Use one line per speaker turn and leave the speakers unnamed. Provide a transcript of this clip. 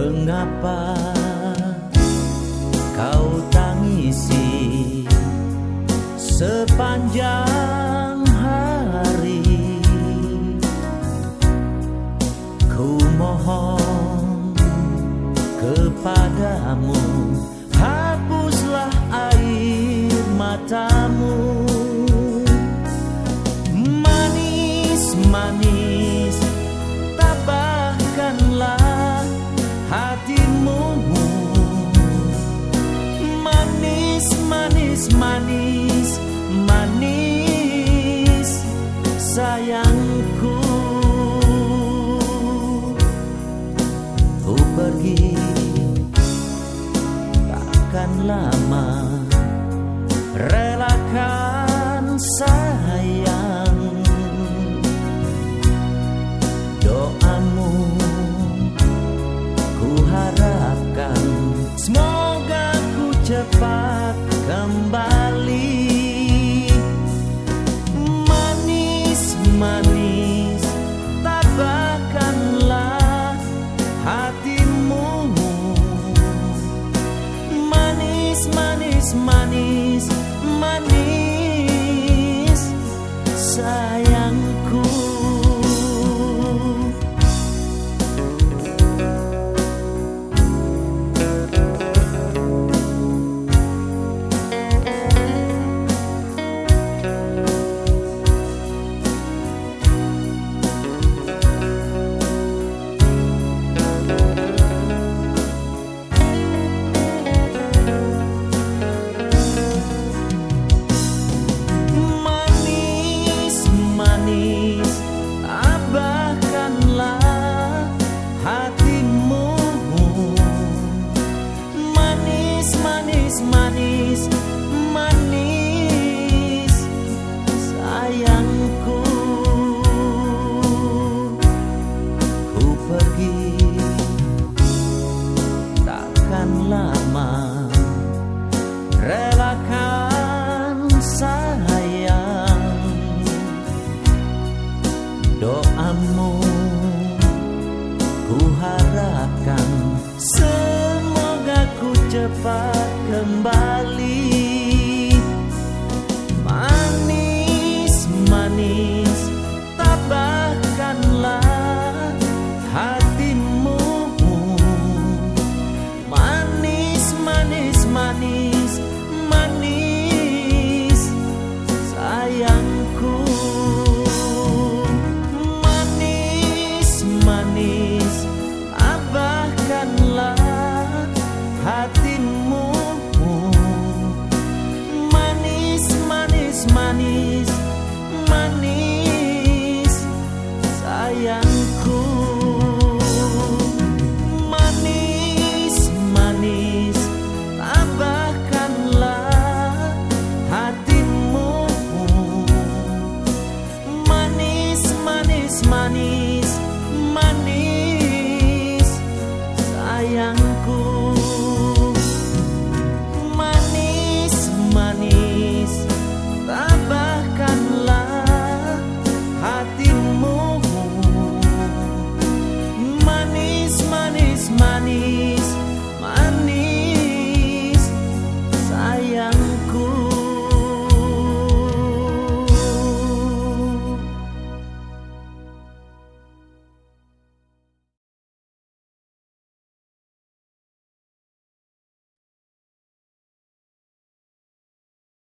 Mengapa kau tangisi sepanjang hari? Ku mohon kepadamu Ku pergi takkan lama. Relakan sayang. Doamu ku harapkan Semoga ku cepat kembali manis Manis sayangku. Ku pergi takkan lama. Relakan sayang Doamu ku harapkan. Semoga ku cepat